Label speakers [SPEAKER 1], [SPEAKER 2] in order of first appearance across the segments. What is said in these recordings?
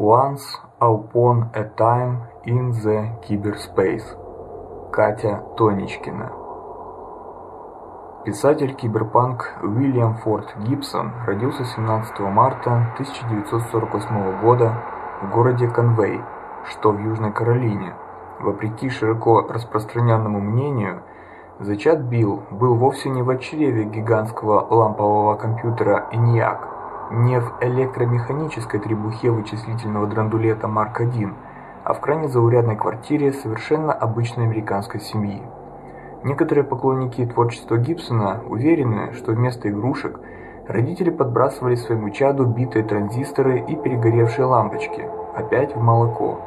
[SPEAKER 1] Once upon a time in the cyberspace. Катя Тоничкина. Писатель-киберпанк Уильям Форд Гибсон родился 17 марта 1948 года в городе Конвей, что в Южной Каролине. Вопреки широко распространенному мнению, зачат Билл был вовсе не в чреве гигантского лампового компьютера ENIAC, не в электромеханической требухе вычислительного драндулета Марк-1, а в крайне заурядной квартире совершенно обычной американской семьи. Некоторые поклонники творчества Гибсона уверены, что вместо игрушек родители подбрасывали своему чаду битые транзисторы и перегоревшие лампочки, опять в молоко.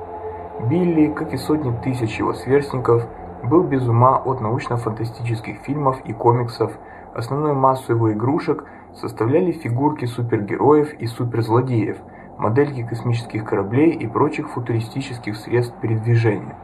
[SPEAKER 1] Билли, как и сотни тысяч его сверстников, был без ума от научно-фантастических фильмов и комиксов. Основную массу его игрушек составляли фигурки супергероев и суперзлодеев, модельки космических кораблей и прочих футуристических средств передвижения.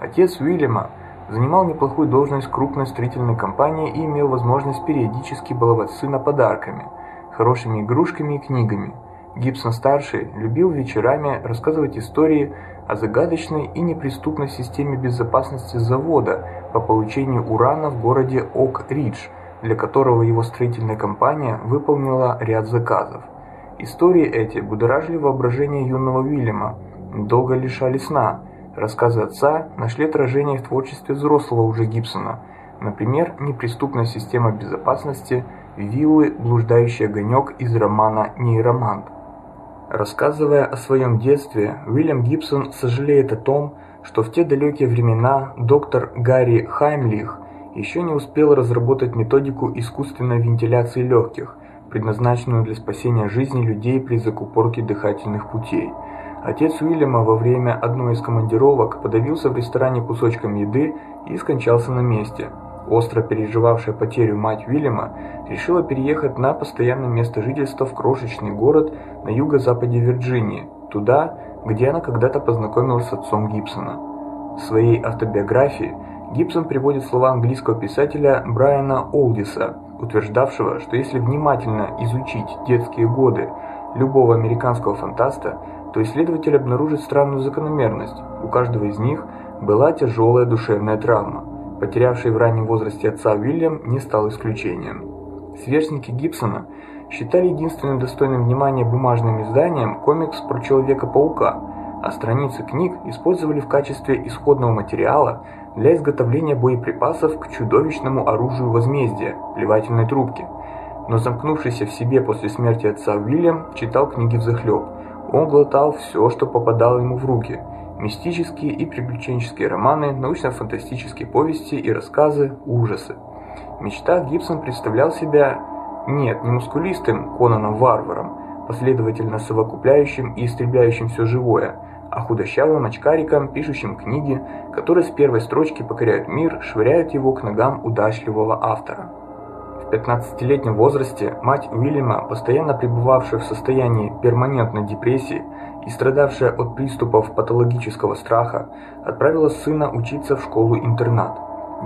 [SPEAKER 1] Отец Уильяма занимал неплохую должность крупной строительной компании и имел возможность периодически баловать сына подарками, хорошими игрушками и книгами. Гибсон-старший любил вечерами рассказывать истории о загадочной и неприступной системе безопасности завода по получению урана в городе Ок-Ридж, для которого его строительная компания выполнила ряд заказов. Истории эти будоражили воображение юного Уильяма, долго лишали сна. Рассказы отца нашли отражение в творчестве взрослого уже Гибсона. Например, неприступная система безопасности виллы «Блуждающий огонек» из романа «Нейромант». Рассказывая о своем детстве, Уильям Гибсон сожалеет о том, что в те далекие времена доктор Гарри Хаймлих еще не успел разработать методику искусственной вентиляции легких, предназначенную для спасения жизни людей при закупорке дыхательных путей. Отец Уильяма во время одной из командировок подавился в ресторане кусочком еды и скончался на месте. Остро переживавшая потерю мать Уильяма решила переехать на постоянное место жительства в крошечный город на юго-западе Вирджинии, туда, где она когда-то познакомилась с отцом Гибсона. В своей автобиографии Гибсон приводит слова английского писателя Брайана Олдиса, утверждавшего, что если внимательно изучить детские годы любого американского фантаста, то исследователь обнаружит странную закономерность. У каждого из них была тяжелая душевная травма. Потерявший в раннем возрасте отца Уильям не стал исключением. Сверстники Гибсона считали единственным достойным внимания бумажным изданием комикс про Человека-паука, а страницы книг использовали в качестве исходного материала для изготовления боеприпасов к чудовищному оружию возмездия плевательной трубки. Но замкнувшийся в себе после смерти отца Уильям читал книги взахлеб. Он глотал все, что попадало ему в руки – мистические и приключенческие романы, научно-фантастические повести и рассказы, ужасы. В мечтах Гибсон представлял себя нет, не мускулистым Конаном-варваром, последовательно совокупляющим и истребляющим все живое, а худощавым очкариком, пишущим книги, которые с первой строчки покоряют мир, швыряют его к ногам удачливого автора. В 15-летнем возрасте мать Уильяма, постоянно пребывавшая в состоянии перманентной депрессии, и страдавшая от приступов патологического страха, отправила сына учиться в школу-интернат.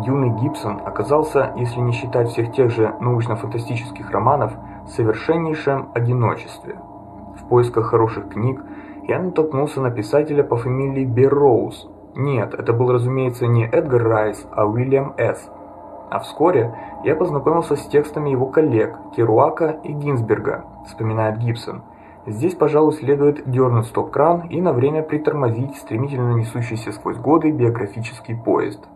[SPEAKER 1] Юный Гибсон оказался, если не считать всех тех же научно-фантастических романов, в совершеннейшем одиночестве. В поисках хороших книг я натолкнулся на писателя по фамилии Берроуз. Нет, это был, разумеется, не Эдгар Райс, а Уильям С. А вскоре я познакомился с текстами его коллег Керуака и Гинзберга, вспоминает Гибсон. Здесь, пожалуй, следует дернуть стоп-кран и на время притормозить стремительно несущийся сквозь годы биографический поезд.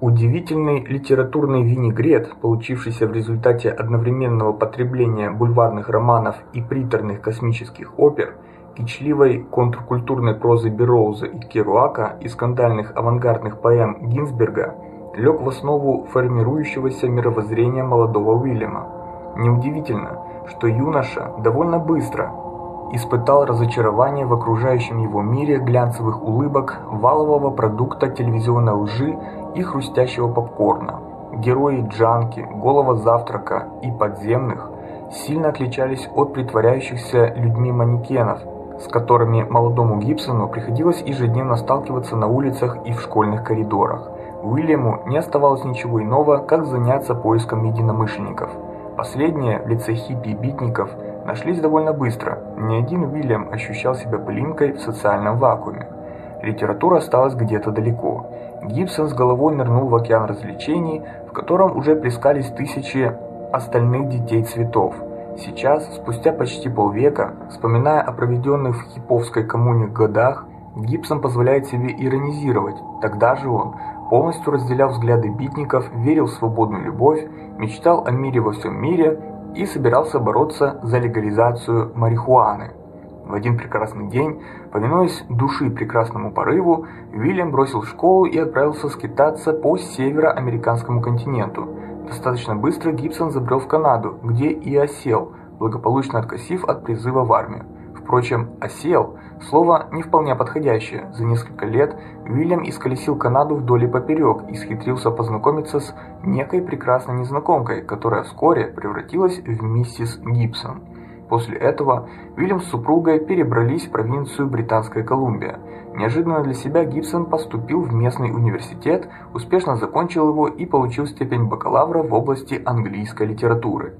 [SPEAKER 1] Удивительный литературный винегрет, получившийся в результате одновременного потребления бульварных романов и приторных космических опер, кичливой контркультурной прозы Бероуза и Керуака и скандальных авангардных поэм Гинзберга, лег в основу формирующегося мировоззрения молодого Уильяма. Неудивительно, что юноша довольно быстро испытал разочарование в окружающем его мире глянцевых улыбок, валового продукта телевизионной лжи и хрустящего попкорна. Герои Джанки, Голого завтрака и Подземных сильно отличались от притворяющихся людьми манекенов, с которыми молодому Гибсону приходилось ежедневно сталкиваться на улицах и в школьных коридорах. Уильяму не оставалось ничего иного, как заняться поиском единомышленников. Последние в лице хиппи и битников нашлись довольно быстро. Ни один Уильям ощущал себя пылинкой в социальном вакууме. Литература осталась где-то далеко. Гибсон с головой нырнул в океан развлечений, в котором уже плескались тысячи остальных детей цветов. Сейчас, спустя почти полвека, вспоминая о проведенных в хиповской коммуне годах, Гибсон позволяет себе иронизировать. Тогда же он, полностью разделял взгляды битников, верил в свободную любовь, мечтал о мире во всем мире и собирался бороться за легализацию марихуаны. В один прекрасный день, повинуясь души прекрасному порыву, Уильям бросил школу и отправился скитаться по североамериканскому континенту. Достаточно быстро Гибсон забрел в Канаду, где и осел, благополучно откосив от призыва в армию. Впрочем, осел слово не вполне подходящее. За несколько лет Уильям исколесил Канаду вдоль и поперек и схитрился познакомиться с некой прекрасной незнакомкой, которая вскоре превратилась в миссис Гибсон. После этого Уильям с супругой перебрались в провинцию Британская Колумбия. Неожиданно для себя Гибсон поступил в местный университет, успешно закончил его и получил степень бакалавра в области английской литературы.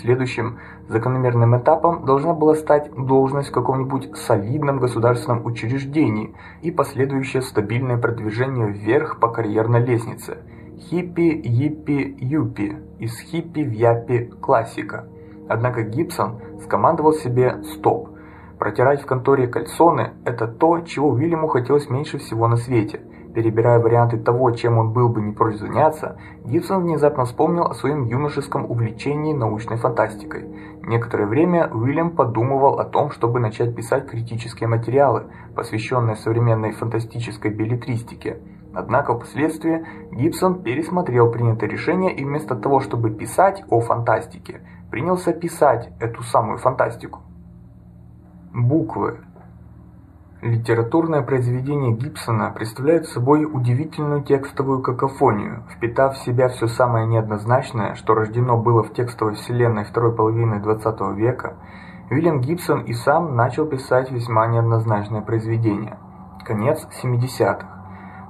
[SPEAKER 1] Следующим закономерным этапом должна была стать должность в каком-нибудь солидном государственном учреждении и последующее стабильное продвижение вверх по карьерной лестнице. Хиппи, йиппи, юпи, из хиппи в япи классика. Однако Гибсон скомандовал себе «стоп». Протирать в конторе кальсоны – это то, чего Уильяму хотелось меньше всего на свете – Перебирая варианты того, чем он был бы не прочь заняться, Гибсон внезапно вспомнил о своем юношеском увлечении научной фантастикой. Некоторое время Уильям подумывал о том, чтобы начать писать критические материалы, посвященные современной фантастической беллетристике. Однако впоследствии Гибсон пересмотрел принятое решение и вместо того, чтобы писать о фантастике, принялся писать эту самую фантастику. Буквы Литературное произведение Гибсона представляет собой удивительную текстовую какофонию, впитав в себя все самое неоднозначное, что рождено было в текстовой вселенной второй половины XX века. Уильям Гибсон и сам начал писать весьма неоднозначное произведение. Конец 70-х.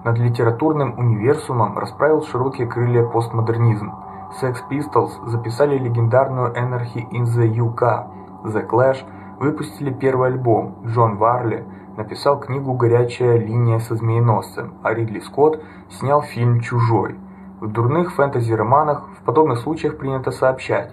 [SPEAKER 1] Над литературным универсумом расправил широкие крылья постмодернизм. Sex Pistols записали легендарную Anarchy in the UK, The Clash выпустили первый альбом, Джон Варли написал книгу «Горячая линия со змееносцем», а Ридли Скотт снял фильм «Чужой». В дурных фэнтези-романах в подобных случаях принято сообщать,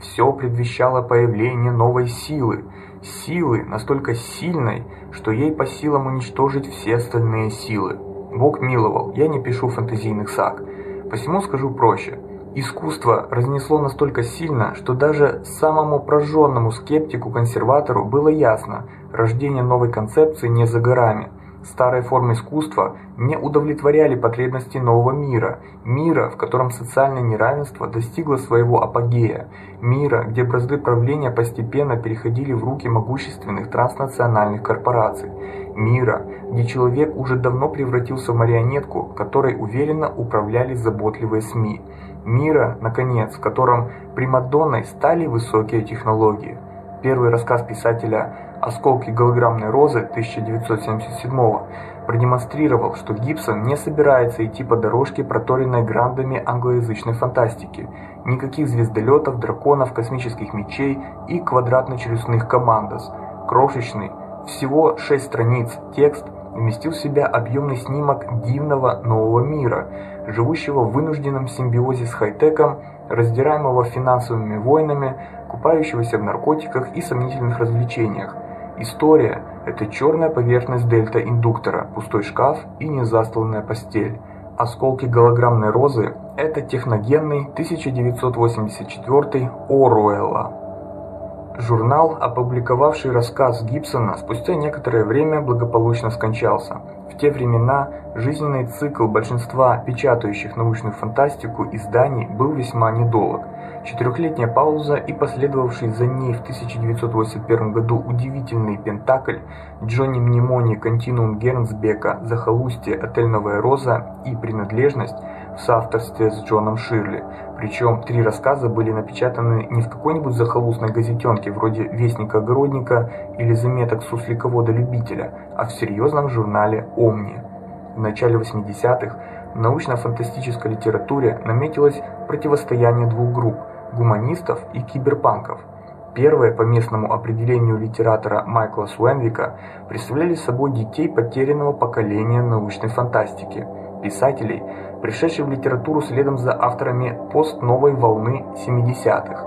[SPEAKER 1] все предвещало появление новой силы, силы настолько сильной, что ей по силам уничтожить все остальные силы. Бог миловал, я не пишу фэнтезийных саг, посему скажу проще – Искусство разнесло настолько сильно, что даже самому прожженному скептику-консерватору было ясно, рождение новой концепции не за горами. Старые формы искусства не удовлетворяли потребности нового мира, мира, в котором социальное неравенство достигло своего апогея, мира, где бразды правления постепенно переходили в руки могущественных транснациональных корпораций, мира, где человек уже давно превратился в марионетку, которой уверенно управляли заботливые СМИ мира, наконец, в котором примадонной стали высокие технологии. Первый рассказ писателя «Осколки голограммной розы» 1977 продемонстрировал, что Гибсон не собирается идти по дорожке, проторенной грандами англоязычной фантастики. Никаких звездолетов, драконов, космических мечей и квадратно-челюстных командос. Крошечный, всего 6 страниц текст вместил в себя объемный снимок дивного нового мира – живущего в вынужденном симбиозе с хай-теком, раздираемого финансовыми войнами, купающегося в наркотиках и сомнительных развлечениях. История это черная поверхность дельта-индуктора, пустой шкаф и незастланная постель. Осколки голограммной розы это техногенный 1984 Оруэлла. Журнал, опубликовавший рассказ Гибсона, спустя некоторое время благополучно скончался. В те времена жизненный цикл большинства печатающих научную фантастику изданий был весьма недолг. Четырехлетняя пауза и последовавший за ней в 1981 году удивительный пентакль Джонни Мнемони Континуум Гернсбека «Захолустье. Отель Новая Роза» и «Принадлежность» в соавторстве с Джоном Ширли. Причем три рассказа были напечатаны не в какой-нибудь захолустной газетенке вроде Вестника Огородника или заметок сусликовода-любителя, а в серьезном журнале «Омни». В начале 80-х в научно-фантастической литературе наметилось противостояние двух групп – гуманистов и киберпанков. Первые, по местному определению литератора Майкла Суэнвика, представляли собой детей потерянного поколения научной фантастики, писателей, пришедших в литературу следом за авторами постновой волны 70-х.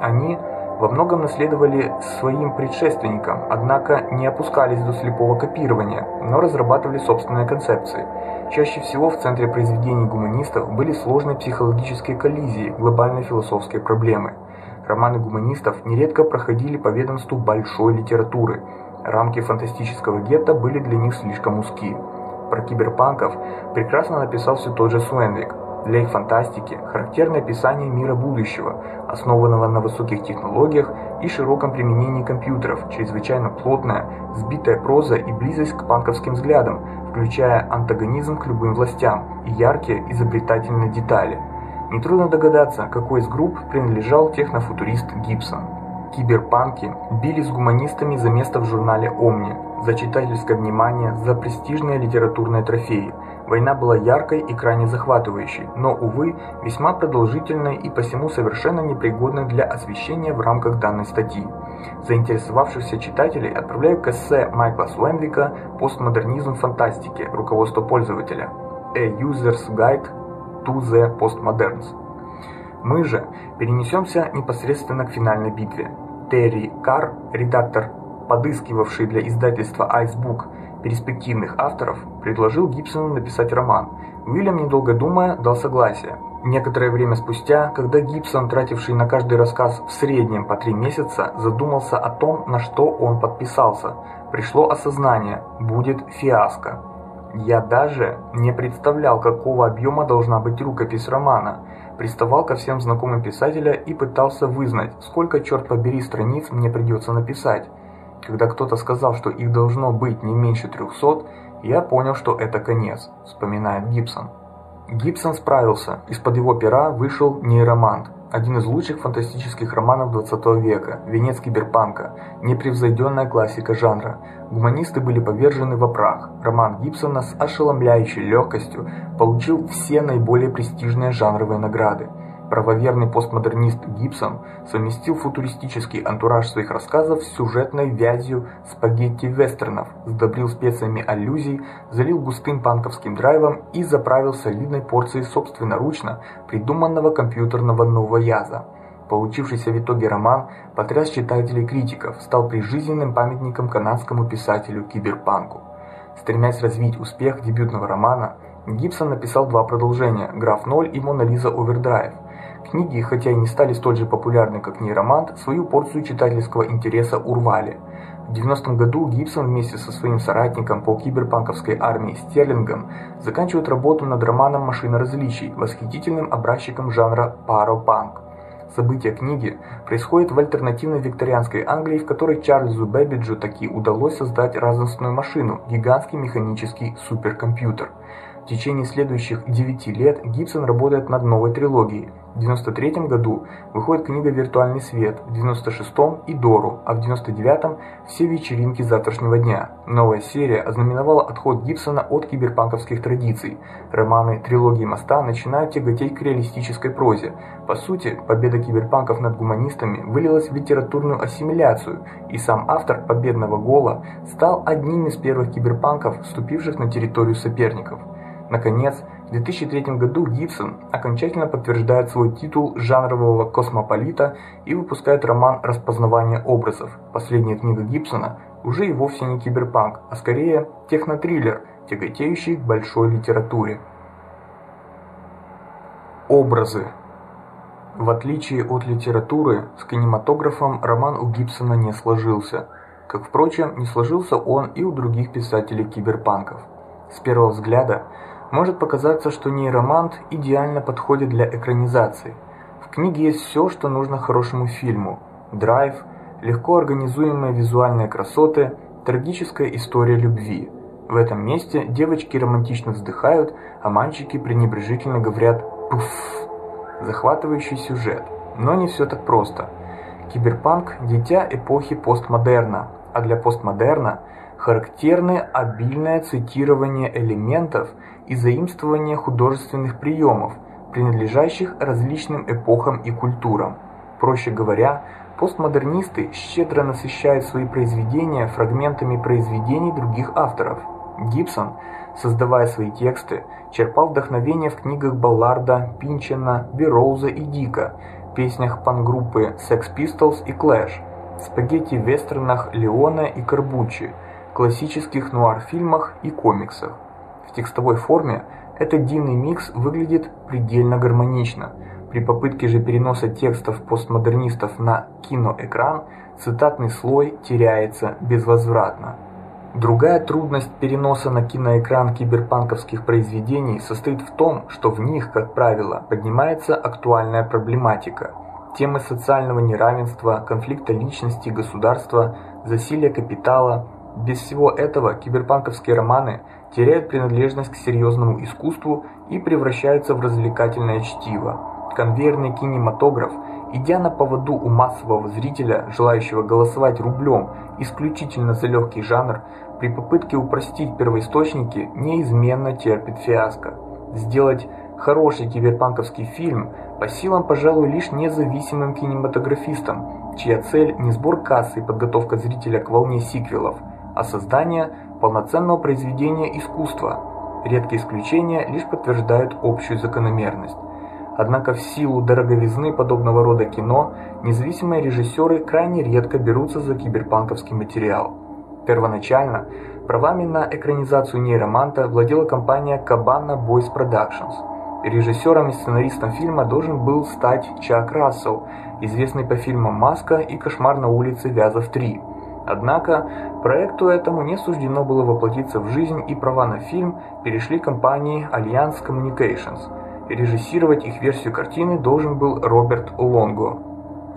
[SPEAKER 1] Они во многом наследовали своим предшественникам, однако не опускались до слепого копирования, но разрабатывали собственные концепции. Чаще всего в центре произведений гуманистов были сложные психологические коллизии, глобальные философские проблемы. Романы гуманистов нередко проходили по ведомству большой литературы. Рамки фантастического гетто были для них слишком узки. Про киберпанков прекрасно написал все тот же Суэнвик. Для их фантастики характерно описание мира будущего, основанного на высоких технологиях и широком применении компьютеров, чрезвычайно плотная, сбитая проза и близость к панковским взглядам, включая антагонизм к любым властям и яркие изобретательные детали. Нетрудно догадаться, какой из групп принадлежал технофутурист Гибсон. Киберпанки бились с гуманистами за место в журнале Omni, за читательское внимание, за престижные литературные трофеи. Война была яркой и крайне захватывающей, но увы, весьма продолжительной и посему совершенно непригодной для освещения в рамках данной статьи. Заинтересовавшихся читателей отправляю к эссе Майкла Суэнвика Постмодернизм фантастики. Руководство пользователя. A User's Guide to the Postmoderns. Мы же перенесемся непосредственно к финальной битве. Терри Карр, редактор, подыскивавший для издательства Icebook перспективных авторов, предложил Гибсону написать роман. Уильям, недолго думая, дал согласие. Некоторое время спустя, когда Гибсон, тративший на каждый рассказ в среднем по три месяца, задумался о том, на что он подписался, пришло осознание: будет фиаско. Я даже не представлял, какого объема должна быть рукопись романа. Приставал ко всем знакомым писателя и пытался вызнать, сколько черт побери страниц мне придется написать. Когда кто-то сказал, что их должно быть не меньше 300, я понял, что это конец, вспоминает Гибсон. Гибсон справился. Из-под его пера вышел Нейромант, один из лучших фантастических романов 20 века, венец киберпанка, непревзойденная классика жанра. Гуманисты были повержены во прах. Роман Гибсона с ошеломляющей легкостью получил все наиболее престижные жанровые награды. Правоверный постмодернист Гибсон совместил футуристический антураж своих рассказов с сюжетной вязью спагетти-вестернов, сдобрил специями аллюзий, залил густым панковским драйвом и заправил солидной порцией собственноручно придуманного компьютерного новояза. Получившийся в итоге роман потряс читателей и критиков, стал прижизненным памятником канадскому писателю киберпанку. Стремясь развить успех дебютного романа, Гибсон написал два продолжения: Граф 0 и Мона Лиза Овердрайв. Книги, хотя и не стали столь же популярны, как Нейромант, свою порцию читательского интереса урвали. В 90 году Гибсон вместе со своим соратником по киберпанковской армии Стерлингом заканчивает работу над романом Машина различий, восхитительным образчиком жанра паропанк. События книги происходят в альтернативной викторианской Англии, в которой Чарльзу Бэббиджу таки удалось создать разностную машину гигантский механический суперкомпьютер. В течение следующих девяти лет Гибсон работает над новой трилогией. В 93 году выходит книга Виртуальный свет, в 96-м Идору, а в 99-м Все вечеринки завтрашнего дня. Новая серия ознаменовала отход Гибсона от киберпанковских традиций. Романы трилогии Моста начинают тяготеть к реалистической прозе. По сути, победа киберпанков над гуманистами вылилась в литературную ассимиляцию, и сам автор Победного гола стал одним из первых киберпанков, вступивших на территорию соперников. Наконец, в 2003 году Гибсон окончательно подтверждает свой титул жанрового космополита и выпускает роман Распознавание образов. Последняя книга Гибсона уже и вовсе не киберпанк, а скорее технотриллер, тяготеющий к большой литературе. Образы. В отличие от литературы, с кинематографом роман у Гибсона не сложился. Как впрочем, не сложился он и у других писателей киберпанков. С первого взгляда может показаться, что нейромант идеально подходит для экранизации. В книге есть все, что нужно хорошему фильму: драйв, легко организуемые визуальные красоты, трагическая история любви. В этом месте девочки романтично вздыхают, а мальчики пренебрежительно говорят пуф. Захватывающий сюжет. Но не все так просто. Киберпанк дитя эпохи постмодерна, а для постмодерна характерны обильное цитирование элементов и заимствование художественных приемов, принадлежащих различным эпохам и культурам. Проще говоря, Постмодернисты щедро насыщают свои произведения фрагментами произведений других авторов. Гибсон, создавая свои тексты, черпал вдохновение в книгах Балларда, Пинчена, Берроуза и Дика, песнях пан-группы Sex Pistols и Clash, спагетти-вестернах Леона и Карбуччи, классических нуар-фильмах и комиксах. В текстовой форме этот дивный микс выглядит предельно гармонично – при попытке же переноса текстов постмодернистов на киноэкран цитатный слой теряется безвозвратно. Другая трудность переноса на киноэкран киберпанковских произведений состоит в том, что в них, как правило, поднимается актуальная проблематика. Темы социального неравенства, конфликта личности, государства, засилия капитала. Без всего этого киберпанковские романы теряют принадлежность к серьезному искусству и превращаются в развлекательное чтиво конвейерный кинематограф, идя на поводу у массового зрителя, желающего голосовать рублем исключительно за легкий жанр, при попытке упростить первоисточники неизменно терпит фиаско. Сделать хороший киберпанковский фильм по силам, пожалуй, лишь независимым кинематографистам, чья цель не сбор кассы и подготовка зрителя к волне сиквелов, а создание полноценного произведения искусства. Редкие исключения лишь подтверждают общую закономерность. Однако в силу дороговизны подобного рода кино независимые режиссеры крайне редко берутся за киберпанковский материал. Первоначально правами на экранизацию нейроманта владела компания Cabana Boys Productions. Режиссером и сценаристом фильма должен был стать Чак Рассел, известный по фильмам Маска и Кошмар на улице Вязов 3. Однако проекту этому не суждено было воплотиться в жизнь, и права на фильм перешли компании Alliance Communications – Режиссировать их версию картины должен был Роберт Лонго.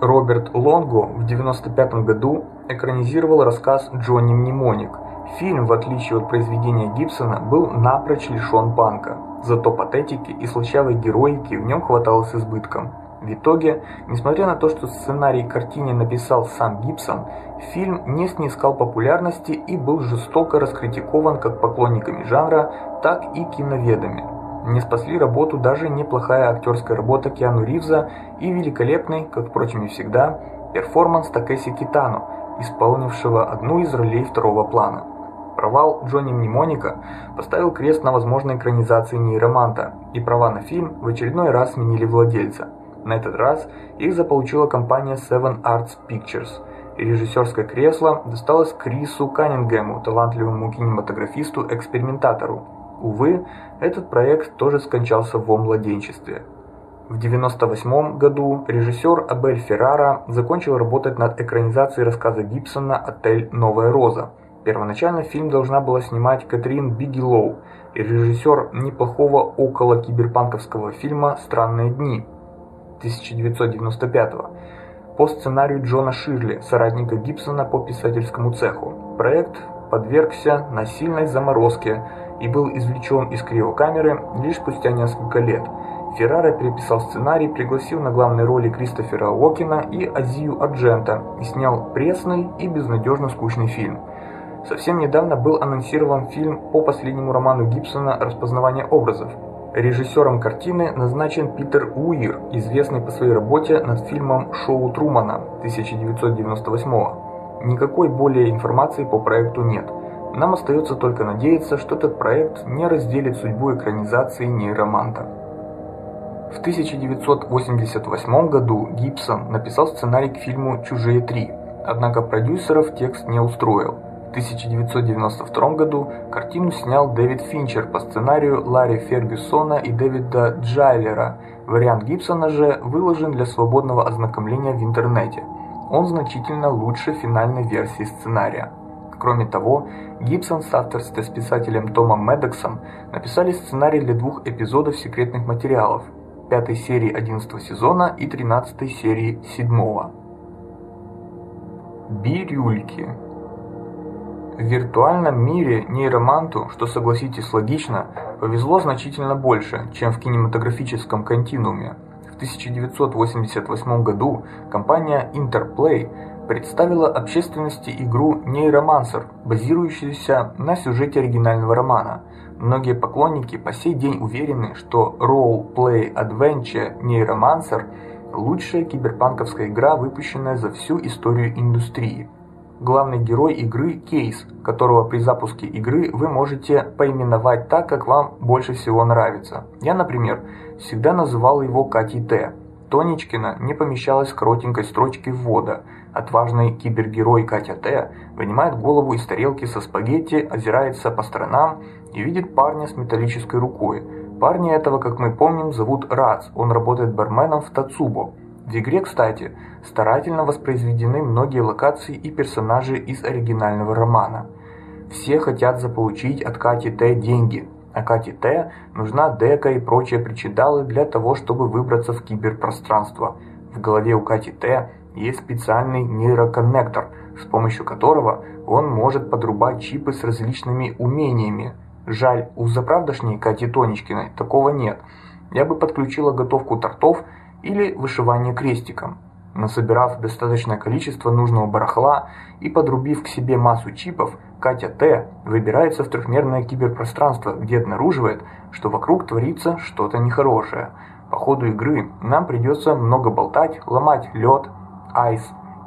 [SPEAKER 1] Роберт Лонго в 95 году экранизировал рассказ Джонни Мнемоник. Фильм, в отличие от произведения Гибсона, был напрочь лишен панка. Зато патетики и слащавой героики в нем хватало с избытком. В итоге, несмотря на то, что сценарий к картине написал сам Гибсон, фильм не снискал популярности и был жестоко раскритикован как поклонниками жанра, так и киноведами. Не спасли работу даже неплохая актерская работа Киану Ривза и великолепный, как впрочем и всегда, перформанс Такеси Китано, исполнившего одну из ролей второго плана. Провал Джонни Мнемоника поставил крест на возможной экранизации нейроманта, и права на фильм в очередной раз сменили владельца. На этот раз их заполучила компания Seven Arts Pictures. Режиссерское кресло досталось Крису Каннингему, талантливому кинематографисту-экспериментатору, Увы, этот проект тоже скончался во младенчестве. В 98 году режиссер Абель Феррара закончил работать над экранизацией рассказа Гибсона «Отель Новая Роза». Первоначально фильм должна была снимать Катрин Бигелоу, режиссер неплохого около киберпанковского фильма «Странные дни» 1995 по сценарию Джона Ширли, соратника Гибсона по писательскому цеху. Проект подвергся насильной заморозке и был извлечен из криокамеры лишь спустя несколько лет. Феррара переписал сценарий, пригласил на главные роли Кристофера Уокена и Азию Арджента и снял пресный и безнадежно скучный фильм. Совсем недавно был анонсирован фильм по последнему роману Гибсона «Распознавание образов». Режиссером картины назначен Питер Уир, известный по своей работе над фильмом «Шоу Трумана» 1998 -го. Никакой более информации по проекту нет. Нам остается только надеяться, что этот проект не разделит судьбу экранизации нейроманта. В 1988 году Гибсон написал сценарий к фильму «Чужие 3», однако продюсеров текст не устроил. В 1992 году картину снял Дэвид Финчер по сценарию Ларри Фергюсона и Дэвида Джайлера. Вариант Гибсона же выложен для свободного ознакомления в интернете. Он значительно лучше финальной версии сценария. Кроме того, Гибсон с авторством с писателем Томом Медексом написали сценарий для двух эпизодов секретных материалов, пятой серии 11 сезона и 13 серии 7. Бирюльки. В виртуальном мире нейроманту, что согласитесь логично, повезло значительно больше, чем в кинематографическом континууме. В 1988 году компания Interplay представила общественности игру Нейромансер, базирующуюся на сюжете оригинального романа. Многие поклонники по сей день уверены, что Role Play Adventure Нейромансер лучшая киберпанковская игра, выпущенная за всю историю индустрии. Главный герой игры Кейс, которого при запуске игры вы можете поименовать так, как вам больше всего нравится. Я, например, всегда называл его Катей Т. Тонечкина не помещалась в коротенькой строчке ввода. Отважный кибергерой Катя Т. вынимает голову из тарелки со спагетти, озирается по сторонам и видит парня с металлической рукой. Парня этого, как мы помним, зовут Рац. Он работает барменом в Тацубо. В игре, кстати, старательно воспроизведены многие локации и персонажи из оригинального романа. Все хотят заполучить от Кати Т деньги, а Кате Т нужна дека и прочие причиндалы для того, чтобы выбраться в киберпространство. В голове у Кати Т есть специальный нейроконнектор, с помощью которого он может подрубать чипы с различными умениями. Жаль, у заправдошней Кати Тонечкиной такого нет. Я бы подключила готовку тортов или вышивание крестиком. Насобирав достаточное количество нужного барахла и подрубив к себе массу чипов, Катя Т. выбирается в трехмерное киберпространство, где обнаруживает, что вокруг творится что-то нехорошее. По ходу игры нам придется много болтать, ломать лед, айс,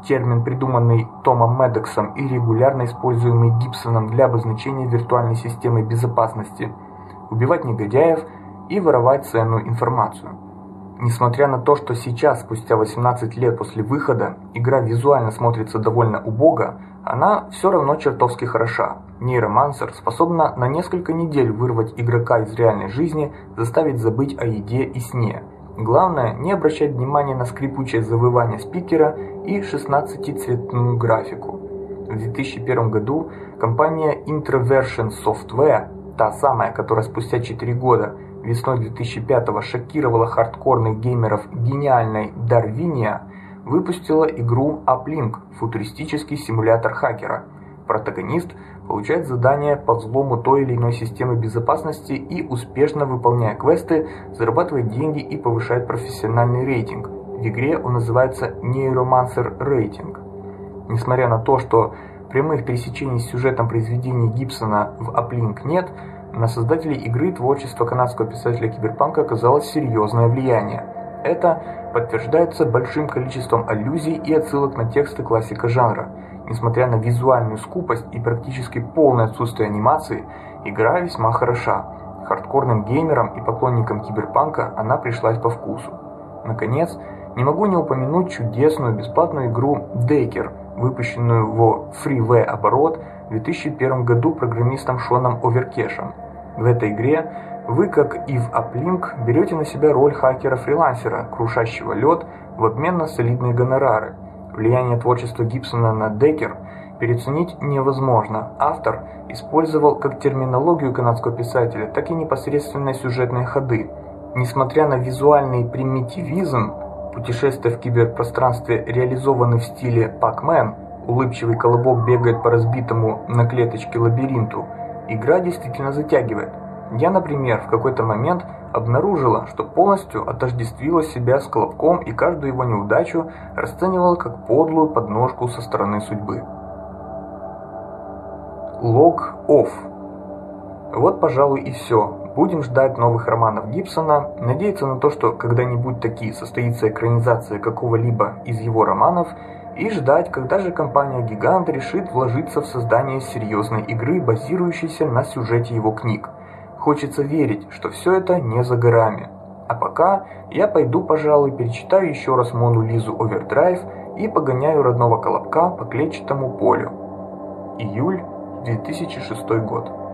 [SPEAKER 1] термин, придуманный Томом Медексом и регулярно используемый Гибсоном для обозначения виртуальной системы безопасности, убивать негодяев и воровать ценную информацию. Несмотря на то, что сейчас, спустя 18 лет после выхода, игра визуально смотрится довольно убого, она все равно чертовски хороша. Нейромансер способна на несколько недель вырвать игрока из реальной жизни, заставить забыть о еде и сне. Главное не обращать внимания на скрипучее завывание спикера и 16-цветную графику. В 2001 году компания Introversion Software, та самая, которая спустя 4 года весной 2005-го шокировала хардкорных геймеров гениальной Darwinia, выпустила игру Uplink, футуристический симулятор хакера. Протагонист получает задание по взлому той или иной системы безопасности и успешно выполняя квесты, зарабатывает деньги и повышает профессиональный рейтинг. В игре он называется Neuromancer Rating. Несмотря на то, что прямых пересечений с сюжетом произведений Гибсона в Uplink нет, на создателей игры творчество канадского писателя киберпанка оказалось серьезное влияние. Это подтверждается большим количеством аллюзий и отсылок на тексты классика жанра. Несмотря на визуальную скупость и практически полное отсутствие анимации, игра весьма хороша. Хардкорным геймерам и поклонникам киберпанка она пришлась по вкусу. Наконец, не могу не упомянуть чудесную бесплатную игру Daker, выпущенную в Freeway оборот в 2001 году программистом Шоном Оверкешем. В этой игре вы, как и в Uplink, берете на себя роль хакера-фрилансера, крушащего лед в обмен на солидные гонорары. Влияние творчества Гибсона на Деккер переоценить невозможно. Автор использовал как терминологию канадского писателя, так и непосредственные сюжетные ходы. Несмотря на визуальный примитивизм, путешествия в киберпространстве реализованы в стиле Pac-Man, улыбчивый колобок бегает по разбитому на клеточке лабиринту, игра действительно затягивает. Я, например, в какой-то момент обнаружила, что полностью отождествила себя с Колобком и каждую его неудачу расценивала как подлую подножку со стороны судьбы. Лог off. Вот, пожалуй, и все. Будем ждать новых романов Гибсона, надеяться на то, что когда-нибудь таки состоится экранизация какого-либо из его романов, и ждать, когда же компания-гигант решит вложиться в создание серьезной игры, базирующейся на сюжете его книг. Хочется верить, что все это не за горами. А пока я пойду, пожалуй, перечитаю еще раз Мону Лизу Овердрайв и погоняю родного колобка по клетчатому полю. Июль 2006 год.